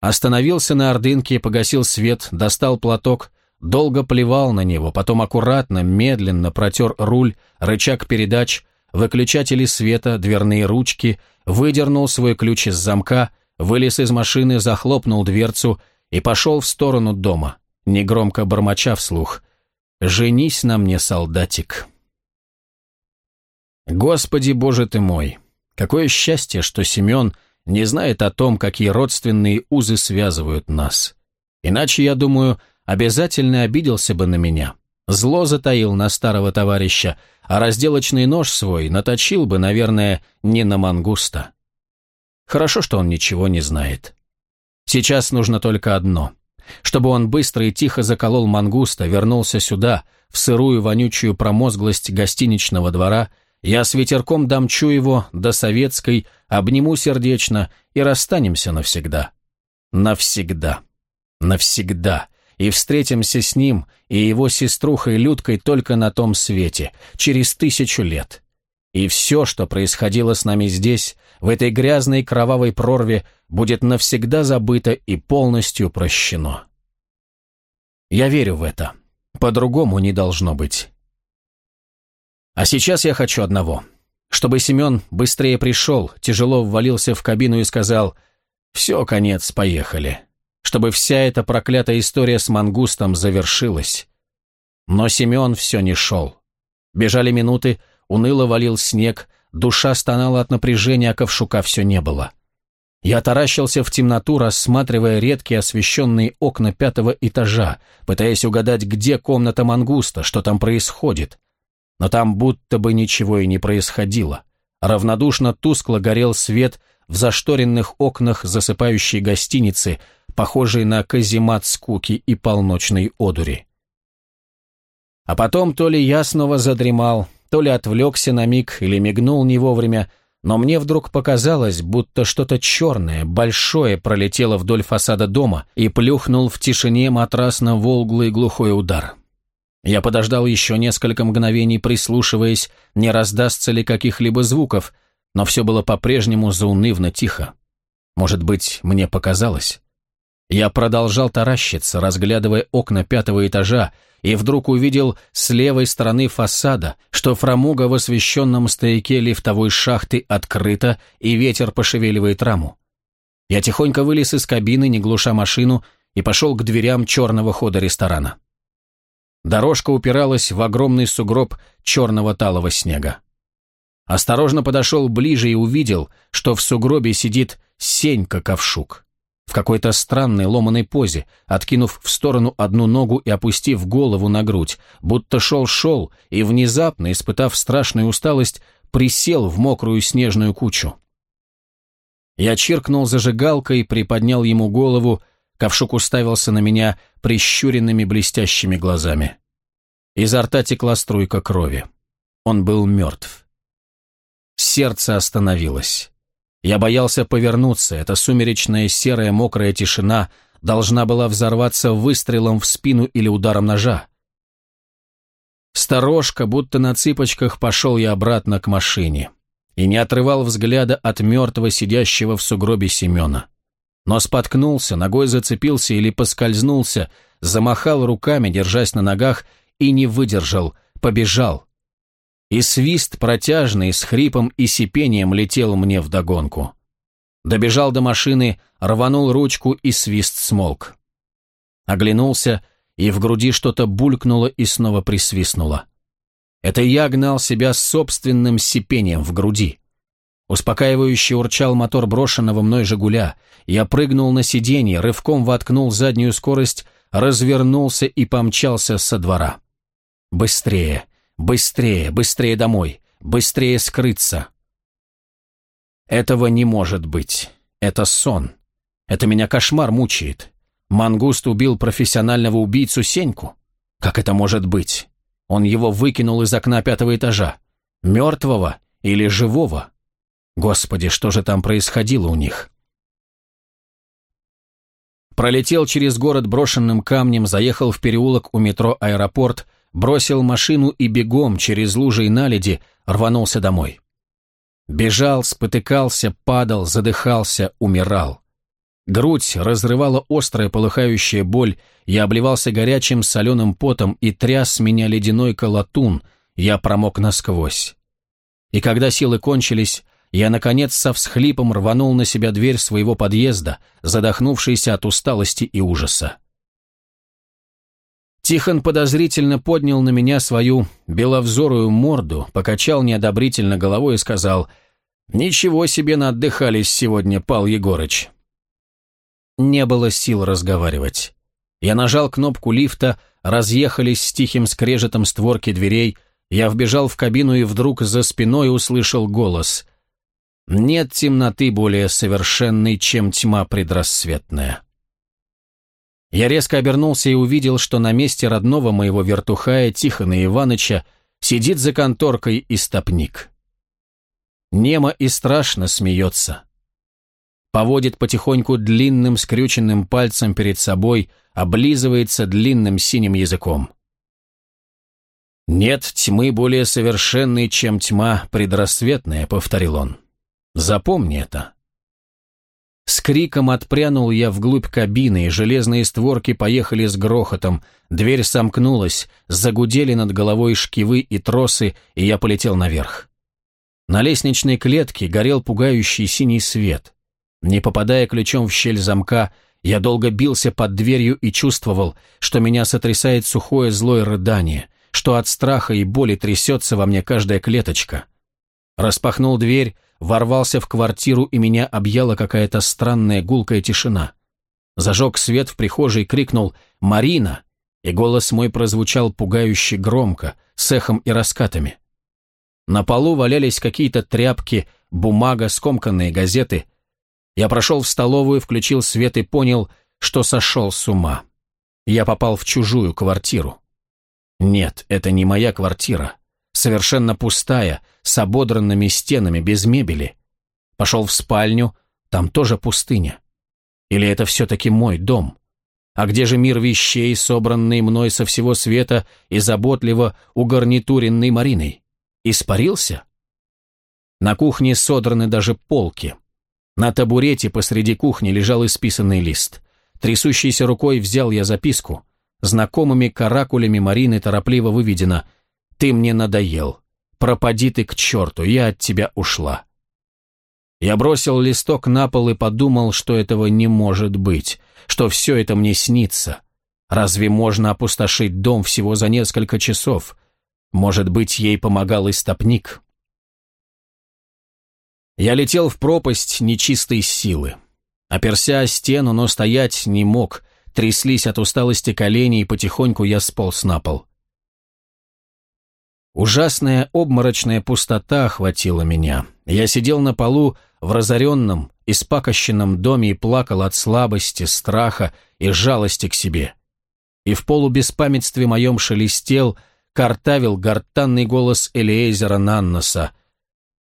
Остановился на ордынке, погасил свет, достал платок, долго плевал на него, потом аккуратно, медленно протер руль, рычаг передач, выключатели света, дверные ручки, выдернул свой ключ из замка, вылез из машины, захлопнул дверцу и пошел в сторону дома, негромко бормоча вслух. «Женись на мне, солдатик». Господи Боже ты мой! Какое счастье, что Семен не знает о том, какие родственные узы связывают нас. Иначе, я думаю, обязательно обиделся бы на меня. Зло затаил на старого товарища, а разделочный нож свой наточил бы, наверное, не на мангуста. Хорошо, что он ничего не знает. Сейчас нужно только одно. Чтобы он быстро и тихо заколол мангуста, вернулся сюда, в сырую вонючую промозглость гостиничного двора я с ветерком домчу его до советской, обниму сердечно и расстанемся навсегда. Навсегда. Навсегда. И встретимся с ним и его сеструхой Людкой только на том свете, через тысячу лет. И все, что происходило с нами здесь, в этой грязной кровавой прорве, будет навсегда забыто и полностью прощено. Я верю в это. По-другому не должно быть. А сейчас я хочу одного. Чтобы Семен быстрее пришел, тяжело ввалился в кабину и сказал «Все, конец, поехали». Чтобы вся эта проклятая история с мангустом завершилась. Но Семен все не шел. Бежали минуты, уныло валил снег, душа стонала от напряжения, а ковшука все не было. Я таращился в темноту, рассматривая редкие освещенные окна пятого этажа, пытаясь угадать, где комната мангуста, что там происходит но там будто бы ничего и не происходило. Равнодушно тускло горел свет в зашторенных окнах засыпающей гостиницы, похожей на каземат скуки и полночной одури. А потом то ли я снова задремал, то ли отвлекся на миг или мигнул не вовремя, но мне вдруг показалось, будто что-то черное, большое пролетело вдоль фасада дома и плюхнул в тишине матрасно-волглый глухой удар. Я подождал еще несколько мгновений, прислушиваясь, не раздастся ли каких-либо звуков, но все было по-прежнему заунывно тихо. Может быть, мне показалось? Я продолжал таращиться, разглядывая окна пятого этажа, и вдруг увидел с левой стороны фасада, что фрамуга в освещенном стояке лифтовой шахты открыта, и ветер пошевеливает раму. Я тихонько вылез из кабины, не глуша машину, и пошел к дверям черного хода ресторана. Дорожка упиралась в огромный сугроб черного талого снега. Осторожно подошел ближе и увидел, что в сугробе сидит Сенька-ковшук. В какой-то странной ломаной позе, откинув в сторону одну ногу и опустив голову на грудь, будто шел-шел и, внезапно, испытав страшную усталость, присел в мокрую снежную кучу. Я чиркнул зажигалкой, приподнял ему голову, ковшук уставился на меня прищуренными блестящими глазами. Изо рта текла струйка крови. Он был мертв. Сердце остановилось. Я боялся повернуться, эта сумеречная серая мокрая тишина должна была взорваться выстрелом в спину или ударом ножа. Сторожка, будто на цыпочках, пошел я обратно к машине и не отрывал взгляда от мертвого, сидящего в сугробе Семена. Но споткнулся, ногой зацепился или поскользнулся, замахал руками, держась на ногах, и не выдержал, побежал, и свист протяжный с хрипом и сипением летел мне вдогонку. Добежал до машины, рванул ручку, и свист смолк. Оглянулся, и в груди что-то булькнуло и снова присвистнуло. Это я гнал себя собственным сипением в груди. Успокаивающе урчал мотор брошенного мной «Жигуля». Я прыгнул на сиденье, рывком воткнул заднюю скорость, развернулся и помчался со двора. Быстрее, Быстрее, быстрее домой, быстрее скрыться. Этого не может быть. Это сон. Это меня кошмар мучает. Мангуст убил профессионального убийцу Сеньку? Как это может быть? Он его выкинул из окна пятого этажа. Мертвого или живого? Господи, что же там происходило у них? Пролетел через город брошенным камнем, заехал в переулок у метро «Аэропорт», бросил машину и бегом через лужи и наледи рванулся домой. Бежал, спотыкался, падал, задыхался, умирал. Грудь разрывала острая полыхающая боль, я обливался горячим соленым потом и тряс меня ледяной колотун, я промок насквозь. И когда силы кончились, я, наконец, со всхлипом рванул на себя дверь своего подъезда, задохнувшийся от усталости и ужаса. Тихон подозрительно поднял на меня свою беловзорую морду, покачал неодобрительно головой и сказал «Ничего себе наотдыхались сегодня, Пал Егорыч». Не было сил разговаривать. Я нажал кнопку лифта, разъехались с тихим скрежетом створки дверей, я вбежал в кабину и вдруг за спиной услышал голос «Нет темноты более совершенной, чем тьма предрассветная». Я резко обернулся и увидел, что на месте родного моего вертухая Тихона Иваныча сидит за конторкой истопник. Немо и страшно смеется. Поводит потихоньку длинным скрюченным пальцем перед собой, облизывается длинным синим языком. «Нет тьмы более совершенной, чем тьма предрассветная», — повторил он. «Запомни это. С криком отпрянул я вглубь кабины, и железные створки поехали с грохотом. Дверь сомкнулась, загудели над головой шкивы и тросы, и я полетел наверх. На лестничной клетке горел пугающий синий свет. Не попадая ключом в щель замка, я долго бился под дверью и чувствовал, что меня сотрясает сухое злое рыдание, что от страха и боли трясется во мне каждая клеточка. Распахнул дверь, ворвался в квартиру, и меня объяла какая-то странная гулкая тишина. Зажег свет в прихожей, крикнул «Марина!» и голос мой прозвучал пугающе громко, с эхом и раскатами. На полу валялись какие-то тряпки, бумага, скомканные газеты. Я прошел в столовую, включил свет и понял, что сошел с ума. Я попал в чужую квартиру. Нет, это не моя квартира совершенно пустая, с ободранными стенами, без мебели. Пошел в спальню, там тоже пустыня. Или это все-таки мой дом? А где же мир вещей, собранный мной со всего света и заботливо угарнитуренный Мариной? Испарился? На кухне содраны даже полки. На табурете посреди кухни лежал исписанный лист. Трясущейся рукой взял я записку. Знакомыми каракулями Марины торопливо выведено – ты мне надоел. Пропади ты к черту, я от тебя ушла. Я бросил листок на пол и подумал, что этого не может быть, что все это мне снится. Разве можно опустошить дом всего за несколько часов? Может быть, ей помогал истопник? Я летел в пропасть нечистой силы. Оперся о стену, но стоять не мог. Тряслись от усталости колени, и потихоньку я сполз на пол. Ужасная обморочная пустота охватила меня. Я сидел на полу в разоренном, испакощенном доме и плакал от слабости, страха и жалости к себе. И в полубеспамятстве моем шелестел, картавил гортанный голос Элиэзера Нанноса.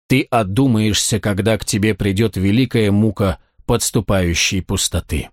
«Ты одумаешься, когда к тебе придет великая мука подступающей пустоты».